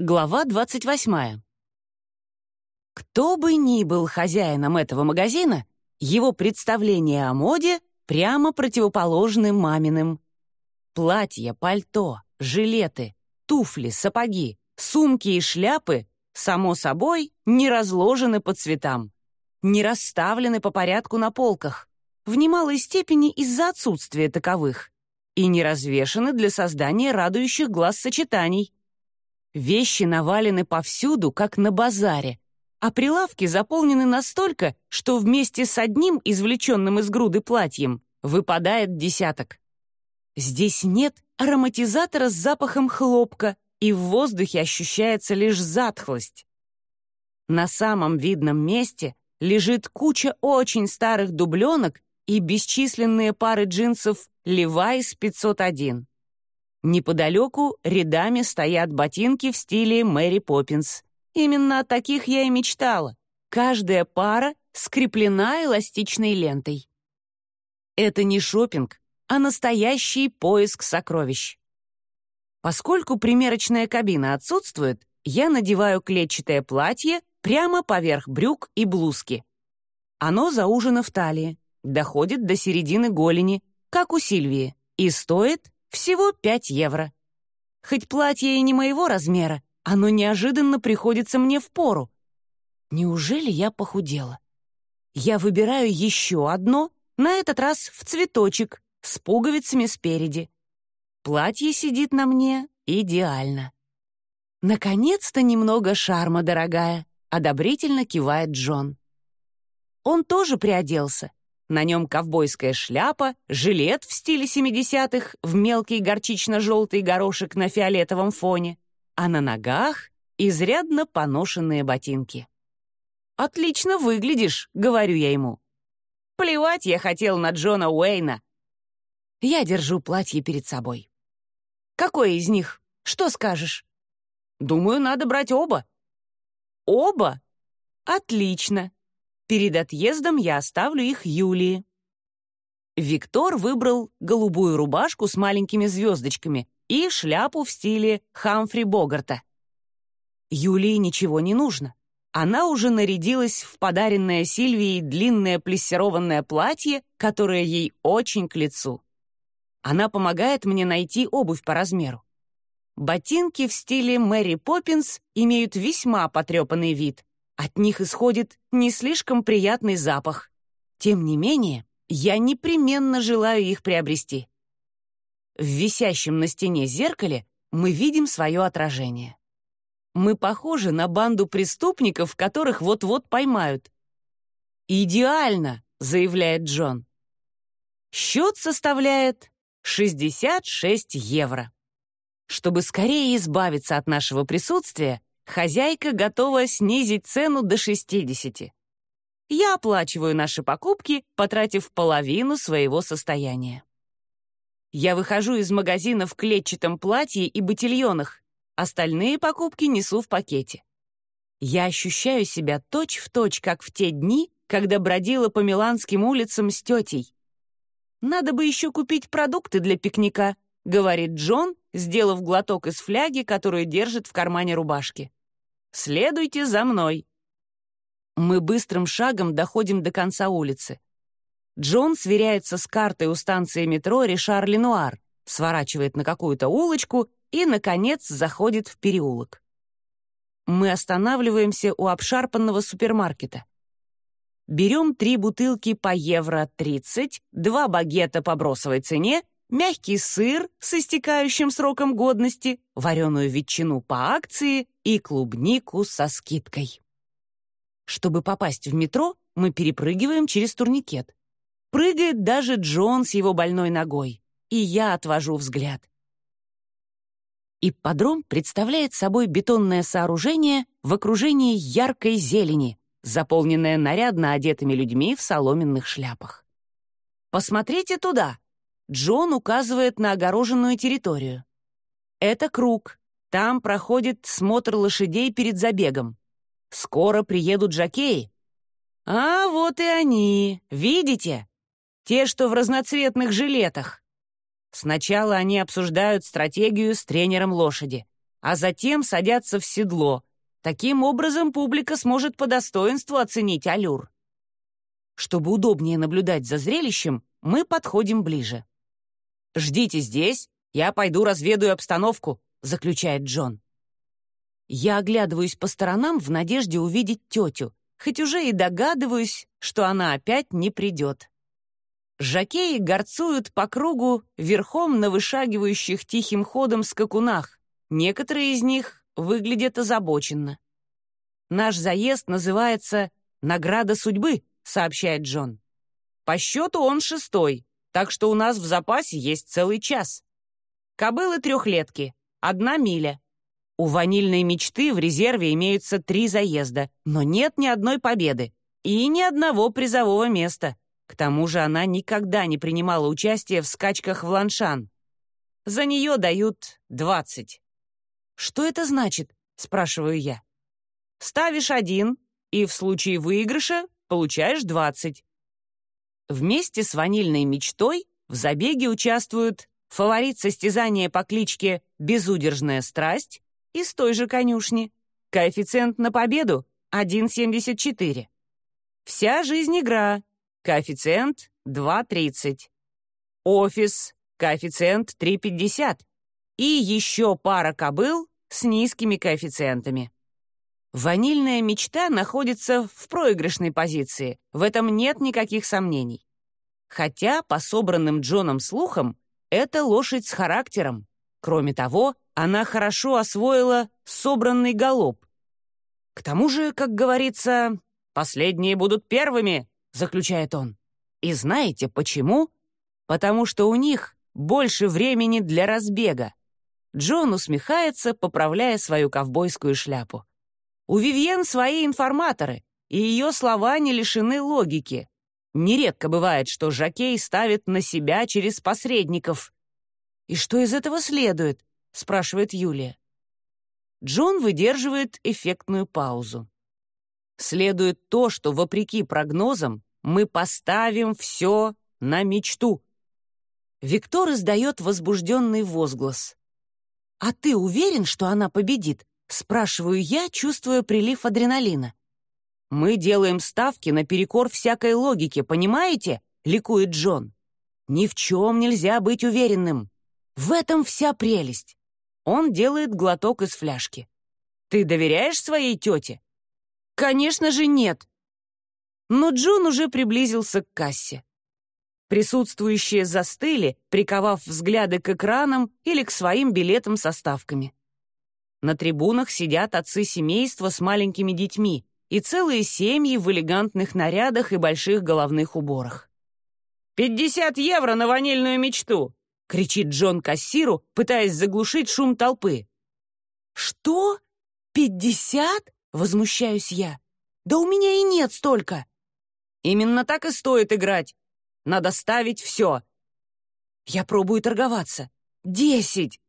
Глава 28. Кто бы ни был хозяином этого магазина, его представление о моде прямо противоположны маминым. Платья, пальто, жилеты, туфли, сапоги, сумки и шляпы, само собой, не разложены по цветам, не расставлены по порядку на полках, в немалой степени из-за отсутствия таковых, и не развешаны для создания радующих глаз сочетаний. Вещи навалены повсюду, как на базаре, а прилавки заполнены настолько, что вместе с одним извлеченным из груды платьем выпадает десяток. Здесь нет ароматизатора с запахом хлопка, и в воздухе ощущается лишь затхлость. На самом видном месте лежит куча очень старых дубленок и бесчисленные пары джинсов Levi's 501. Неподалеку рядами стоят ботинки в стиле Мэри Поппинс. Именно о таких я и мечтала. Каждая пара скреплена эластичной лентой. Это не шопинг, а настоящий поиск сокровищ. Поскольку примерочная кабина отсутствует, я надеваю клетчатое платье прямо поверх брюк и блузки. Оно заужено в талии, доходит до середины голени, как у Сильвии, и стоит всего 5 евро. Хоть платье и не моего размера, оно неожиданно приходится мне в пору. Неужели я похудела? Я выбираю еще одно, на этот раз в цветочек, с пуговицами спереди. Платье сидит на мне идеально. «Наконец-то немного шарма, дорогая», — одобрительно кивает Джон. Он тоже приоделся, на нем ковбойская шляпа, жилет в стиле 70-х в мелкий горчично-желтый горошек на фиолетовом фоне, а на ногах изрядно поношенные ботинки. «Отлично выглядишь», — говорю я ему. «Плевать я хотел на Джона Уэйна». Я держу платье перед собой. «Какое из них? Что скажешь?» «Думаю, надо брать оба». «Оба? Отлично. Перед отъездом я оставлю их Юлии. Виктор выбрал голубую рубашку с маленькими звездочками и шляпу в стиле Хамфри Богарта. Юлии ничего не нужно. Она уже нарядилась в подаренное Сильвией длинное плессированное платье, которое ей очень к лицу. Она помогает мне найти обувь по размеру. Ботинки в стиле Мэри Поппинс имеют весьма потрепанный вид, от них исходит не слишком приятный запах. Тем не менее, я непременно желаю их приобрести. В висящем на стене зеркале мы видим свое отражение. Мы похожи на банду преступников, которых вот-вот поймают. «Идеально!» — заявляет Джон. Счет составляет 66 евро. Чтобы скорее избавиться от нашего присутствия, хозяйка готова снизить цену до 60. Я оплачиваю наши покупки, потратив половину своего состояния. Я выхожу из магазина в клетчатом платье и ботильонах. Остальные покупки несу в пакете. Я ощущаю себя точь-в-точь, точь, как в те дни, когда бродила по миланским улицам с тетей. «Надо бы еще купить продукты для пикника», — говорит Джон, сделав глоток из фляги, которую держит в кармане рубашки. Следуйте за мной». Мы быстрым шагом доходим до конца улицы. Джон сверяется с картой у станции метро Ришар-Ленуар, сворачивает на какую-то улочку и, наконец, заходит в переулок. Мы останавливаемся у обшарпанного супермаркета. Берем три бутылки по евро 30, два багета по бросовой цене мягкий сыр с истекающим сроком годности, вареную ветчину по акции и клубнику со скидкой. Чтобы попасть в метро, мы перепрыгиваем через турникет. Прыгает даже Джон с его больной ногой, и я отвожу взгляд. Ипподром представляет собой бетонное сооружение в окружении яркой зелени, заполненное нарядно одетыми людьми в соломенных шляпах. «Посмотрите туда!» Джон указывает на огороженную территорию. Это круг. Там проходит смотр лошадей перед забегом. Скоро приедут жокеи. А вот и они, видите? Те, что в разноцветных жилетах. Сначала они обсуждают стратегию с тренером лошади, а затем садятся в седло. Таким образом публика сможет по достоинству оценить аллюр. Чтобы удобнее наблюдать за зрелищем, мы подходим ближе. «Ждите здесь, я пойду разведаю обстановку», — заключает Джон. Я оглядываюсь по сторонам в надежде увидеть тетю, хоть уже и догадываюсь, что она опять не придет. Жакеи горцуют по кругу верхом на вышагивающих тихим ходом скакунах. Некоторые из них выглядят озабоченно. «Наш заезд называется «Награда судьбы», — сообщает Джон. «По счету он шестой, так что у нас в запасе есть целый час. Кобылы трехлетки, одна миля. У ванильной мечты в резерве имеются три заезда, но нет ни одной победы и ни одного призового места. К тому же она никогда не принимала участие в скачках в Ланшан. За нее дают двадцать. «Что это значит?» — спрашиваю я. «Ставишь один, и в случае выигрыша получаешь двадцать». Вместе с ванильной мечтой в забеге участвуют фаворит состязания по кличке «Безудержная страсть» из той же конюшни. Коэффициент на победу — 1,74. Вся жизнь игра. Коэффициент 2,30. Офис. Коэффициент 3,50. И еще пара кобыл с низкими коэффициентами. Ванильная мечта находится в проигрышной позиции, в этом нет никаких сомнений. Хотя, по собранным Джоном слухам, это лошадь с характером. Кроме того, она хорошо освоила собранный галоп. К тому же, как говорится, последние будут первыми, заключает он. И знаете почему? Потому что у них больше времени для разбега. Джон усмехается, поправляя свою ковбойскую шляпу. У Вивьен свои информаторы, и ее слова не лишены логики. Нередко бывает, что Жакей ставит на себя через посредников. И что из этого следует? — спрашивает Юлия. Джон выдерживает эффектную паузу. Следует то, что, вопреки прогнозам, мы поставим все на мечту. Виктор издает возбужденный возглас. «А ты уверен, что она победит?» — спрашиваю я, чувствуя прилив адреналина. «Мы делаем ставки наперекор всякой логике, понимаете?» — ликует Джон. «Ни в чем нельзя быть уверенным. В этом вся прелесть. Он делает глоток из фляжки. «Ты доверяешь своей тете?» «Конечно же нет!» Но Джон уже приблизился к кассе. Присутствующие застыли, приковав взгляды к экранам или к своим билетам со ставками. На трибунах сидят отцы семейства с маленькими детьми и целые семьи в элегантных нарядах и больших головных уборах. «Пятьдесят евро на ванильную мечту!» — кричит Джон кассиру, пытаясь заглушить шум толпы. «Что? Пятьдесят?» — возмущаюсь я. «Да у меня и нет столько!» «Именно так и стоит играть. Надо ставить все». Я пробую торговаться. «Десять!»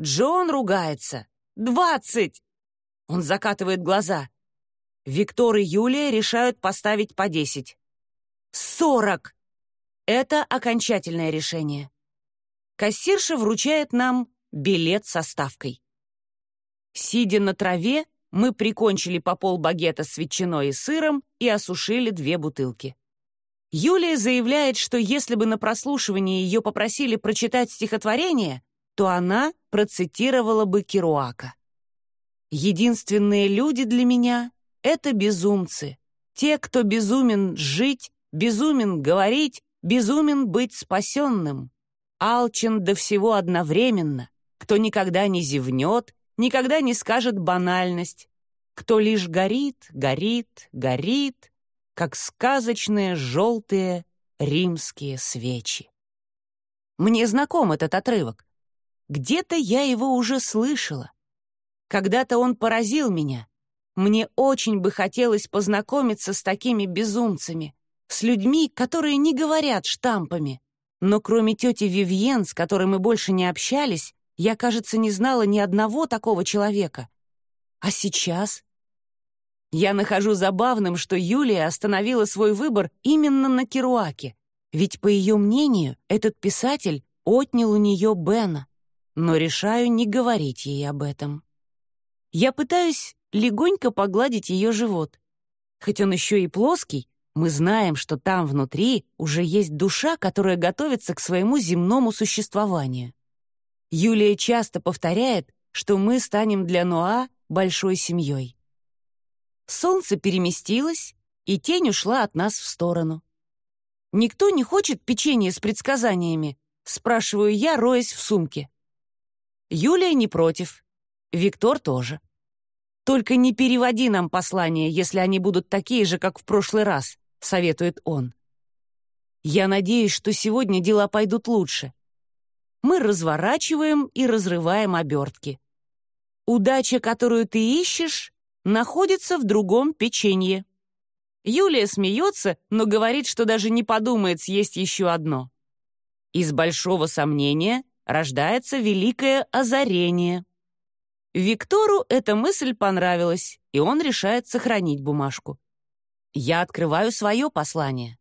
Джон ругается. «Двадцать!» Он закатывает глаза. Виктор и Юлия решают поставить по десять. «Сорок!» Это окончательное решение. Кассирша вручает нам билет со ставкой. Сидя на траве, мы прикончили по пол багета с ветчиной и сыром и осушили две бутылки. Юлия заявляет, что если бы на прослушивании ее попросили прочитать стихотворение, то она процитировала бы Керуака. Единственные люди для меня — это безумцы. Те, кто безумен жить, безумен говорить, безумен быть спасенным алчен до всего одновременно, кто никогда не зевнет, никогда не скажет банальность, кто лишь горит, горит, горит, как сказочные желтые римские свечи. Мне знаком этот отрывок. Где-то я его уже слышала. Когда-то он поразил меня. Мне очень бы хотелось познакомиться с такими безумцами, с людьми, которые не говорят штампами, но кроме тети Вивьен, с которой мы больше не общались, я, кажется, не знала ни одного такого человека. А сейчас? Я нахожу забавным, что Юлия остановила свой выбор именно на Керуаке, ведь, по ее мнению, этот писатель отнял у нее Бена. Но решаю не говорить ей об этом. Я пытаюсь легонько погладить ее живот. Хоть он еще и плоский, мы знаем, что там внутри уже есть душа, которая готовится к своему земному существованию. Юлия часто повторяет, что мы станем для Ноа большой семьей. Солнце переместилось, и тень ушла от нас в сторону. «Никто не хочет печенье с предсказаниями?» — спрашиваю я, роясь в сумке. Юлия не против. Виктор тоже. «Только не переводи нам послания, если они будут такие же, как в прошлый раз», — советует он. «Я надеюсь, что сегодня дела пойдут лучше». Мы разворачиваем и разрываем обертки. Удача, которую ты ищешь, находится в другом печенье. Юлия смеется, но говорит, что даже не подумает съесть еще одно. Из большого сомнения рождается великое озарение. Виктору эта мысль понравилась, и он решает сохранить бумажку. Я открываю свое послание.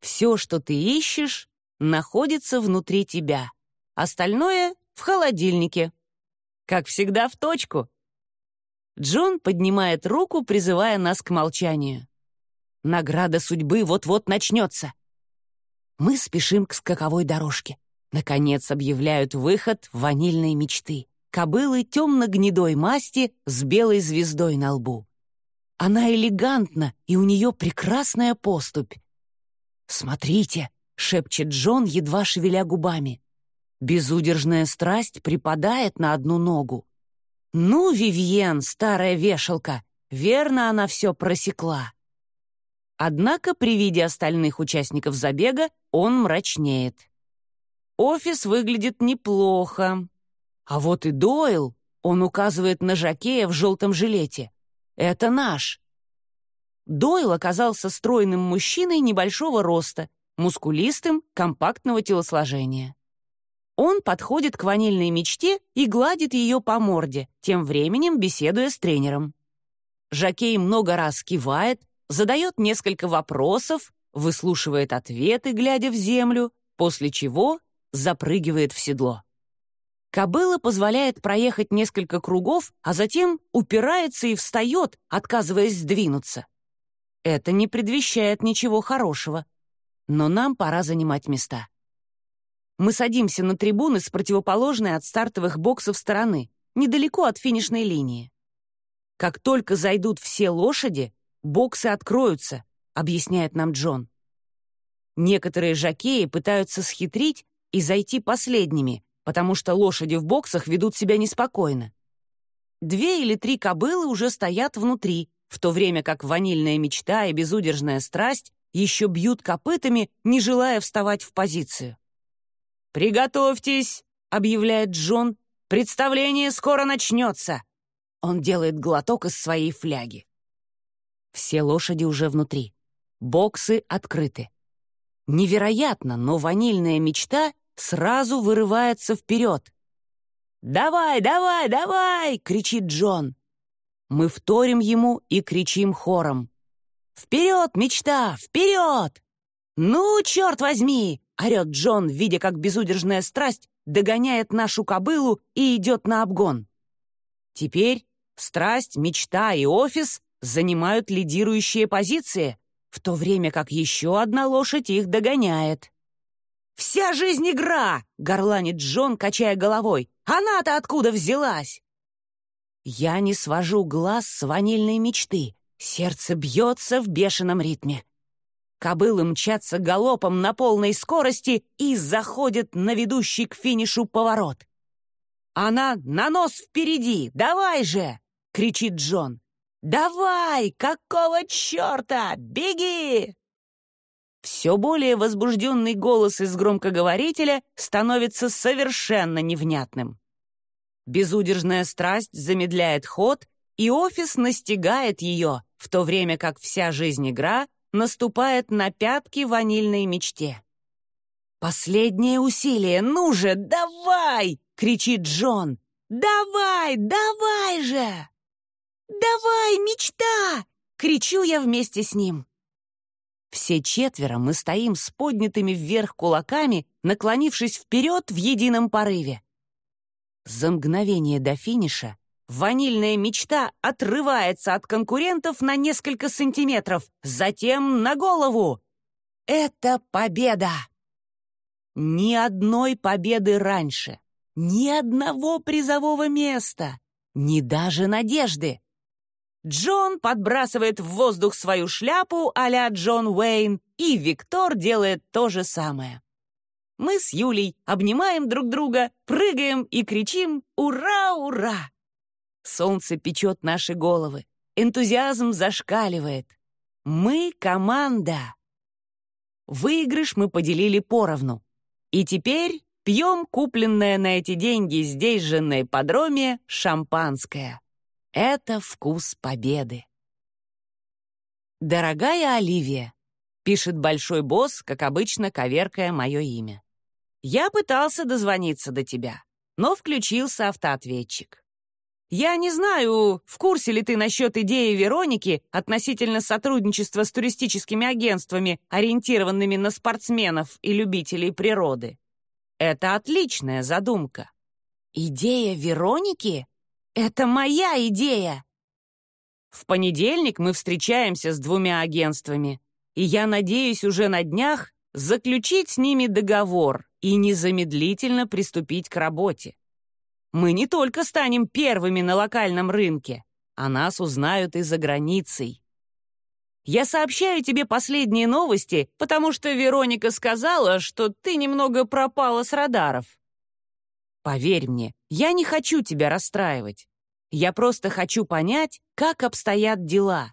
Все, что ты ищешь, находится внутри тебя. Остальное — в холодильнике. Как всегда, в точку. Джон поднимает руку, призывая нас к молчанию. Награда судьбы вот-вот начнется. Мы спешим к скаковой дорожке. Наконец объявляют выход ванильной мечты. Кобылы темно-гнедой масти с белой звездой на лбу. Она элегантна, и у нее прекрасная поступь. «Смотрите!» — шепчет Джон, едва шевеля губами. Безудержная страсть припадает на одну ногу. «Ну, Вивьен, старая вешалка, верно она все просекла». Однако при виде остальных участников забега он мрачнеет. Офис выглядит неплохо. А вот и Дойл, он указывает на Жакея в желтом жилете. Это наш. Дойл оказался стройным мужчиной небольшого роста, мускулистым, компактного телосложения. Он подходит к ванильной мечте и гладит ее по морде, тем временем беседуя с тренером. Жакей много раз кивает, задает несколько вопросов, выслушивает ответы, глядя в землю, после чего запрыгивает в седло. Кобыла позволяет проехать несколько кругов, а затем упирается и встает, отказываясь сдвинуться. Это не предвещает ничего хорошего. Но нам пора занимать места. Мы садимся на трибуны с противоположной от стартовых боксов стороны, недалеко от финишной линии. Как только зайдут все лошади, боксы откроются, объясняет нам Джон. Некоторые жокеи пытаются схитрить и зайти последними, потому что лошади в боксах ведут себя неспокойно. Две или три кобылы уже стоят внутри, в то время как ванильная мечта и безудержная страсть еще бьют копытами, не желая вставать в позицию. «Приготовьтесь!» — объявляет Джон. «Представление скоро начнется!» Он делает глоток из своей фляги. Все лошади уже внутри. Боксы открыты. Невероятно, но ванильная мечта сразу вырывается вперед. «Давай, давай, давай!» — кричит Джон. Мы вторим ему и кричим хором. «Вперед, мечта, вперед!» «Ну, черт возьми!» — орет Джон, видя, как безудержная страсть догоняет нашу кобылу и идет на обгон. Теперь страсть, мечта и офис занимают лидирующие позиции, в то время как еще одна лошадь их догоняет. «Вся жизнь игра!» — горланит Джон, качая головой. «Она-то откуда взялась?» Я не свожу глаз с ванильной мечты. Сердце бьется в бешеном ритме. Кобылы мчатся галопом на полной скорости и заходят на ведущий к финишу поворот. «Она на нос впереди! Давай же!» — кричит Джон. «Давай! Какого черта? Беги!» Все более возбужденный голос из громкоговорителя становится совершенно невнятным. Безудержная страсть замедляет ход, и офис настигает ее, в то время как вся жизнь игра наступает на пятки ванильной мечте. «Последнее усилие, ну же, давай!» — кричит Джон. «Давай, давай же!» «Давай, мечта!» — кричу я вместе с ним. Все четверо мы стоим с поднятыми вверх кулаками, наклонившись вперед в едином порыве. За мгновение до финиша Ванильная мечта отрывается от конкурентов на несколько сантиметров, затем на голову. Это победа! Ни одной победы раньше, ни одного призового места, ни даже надежды. Джон подбрасывает в воздух свою шляпу а-ля Джон Уэйн, и Виктор делает то же самое. Мы с Юлей обнимаем друг друга, прыгаем и кричим «Ура, ура!». Солнце печет наши головы, энтузиазм зашкаливает. Мы — команда. Выигрыш мы поделили поровну. И теперь пьем купленное на эти деньги здесь же на ипподроме шампанское. Это вкус победы. «Дорогая Оливия», — пишет большой босс, как обычно, коверкая мое имя. «Я пытался дозвониться до тебя, но включился автоответчик. Я не знаю, в курсе ли ты насчет идеи Вероники относительно сотрудничества с туристическими агентствами, ориентированными на спортсменов и любителей природы. Это отличная задумка. Идея Вероники? Это моя идея. В понедельник мы встречаемся с двумя агентствами, и я надеюсь уже на днях заключить с ними договор и незамедлительно приступить к работе. Мы не только станем первыми на локальном рынке, а нас узнают и за границей. Я сообщаю тебе последние новости, потому что Вероника сказала, что ты немного пропала с радаров. Поверь мне, я не хочу тебя расстраивать. Я просто хочу понять, как обстоят дела.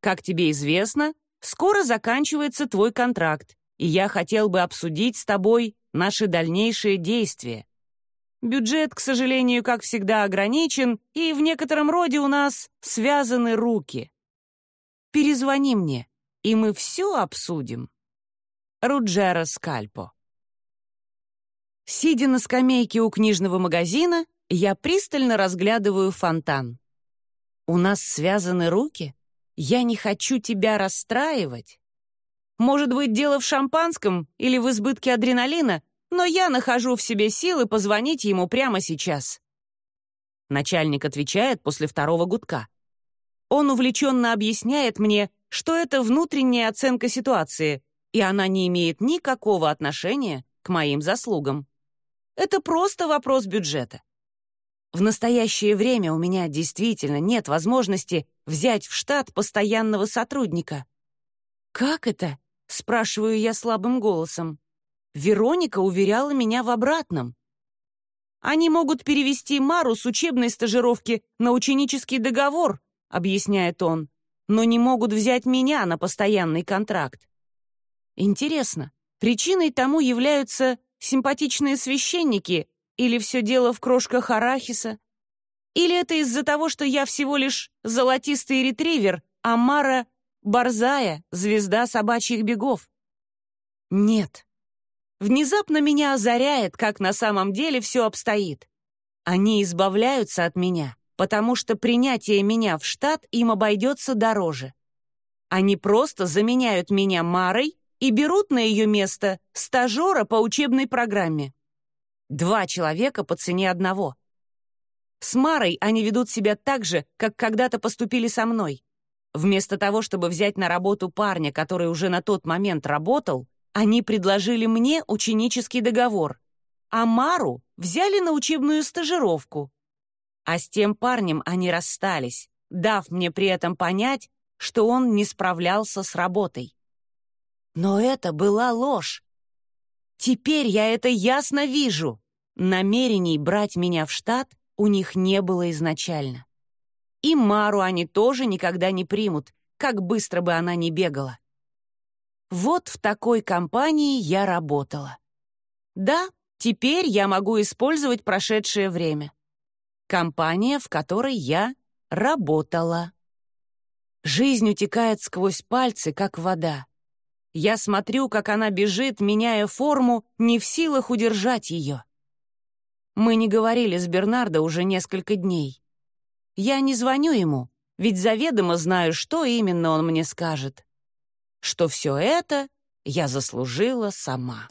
Как тебе известно, скоро заканчивается твой контракт, и я хотел бы обсудить с тобой наши дальнейшие действия. Бюджет, к сожалению, как всегда ограничен, и в некотором роде у нас связаны руки. Перезвони мне, и мы все обсудим. Руджера Скальпо. Сидя на скамейке у книжного магазина, я пристально разглядываю фонтан. У нас связаны руки? Я не хочу тебя расстраивать. Может быть, дело в шампанском или в избытке адреналина, но я нахожу в себе силы позвонить ему прямо сейчас. Начальник отвечает после второго гудка. Он увлеченно объясняет мне, что это внутренняя оценка ситуации, и она не имеет никакого отношения к моим заслугам. Это просто вопрос бюджета. В настоящее время у меня действительно нет возможности взять в штат постоянного сотрудника. «Как это?» — спрашиваю я слабым голосом. Вероника уверяла меня в обратном. Они могут перевести Мару с учебной стажировки на ученический договор, объясняет он, но не могут взять меня на постоянный контракт. Интересно, причиной тому являются симпатичные священники или все дело в крошках арахиса? Или это из-за того, что я всего лишь золотистый ретривер, а Мара — борзая, звезда собачьих бегов? Нет, Внезапно меня озаряет, как на самом деле все обстоит. Они избавляются от меня, потому что принятие меня в штат им обойдется дороже. Они просто заменяют меня Марой и берут на ее место стажера по учебной программе. Два человека по цене одного. С Марой они ведут себя так же, как когда-то поступили со мной. Вместо того, чтобы взять на работу парня, который уже на тот момент работал, они предложили мне ученический договор, а Мару взяли на учебную стажировку. А с тем парнем они расстались, дав мне при этом понять, что он не справлялся с работой. Но это была ложь. Теперь я это ясно вижу. Намерений брать меня в штат у них не было изначально. И Мару они тоже никогда не примут, как быстро бы она ни бегала. Вот в такой компании я работала. Да, теперь я могу использовать прошедшее время. Компания, в которой я работала. Жизнь утекает сквозь пальцы, как вода. Я смотрю, как она бежит, меняя форму, не в силах удержать ее. Мы не говорили с Бернардо уже несколько дней. Я не звоню ему, ведь заведомо знаю, что именно он мне скажет что все это я заслужила сама.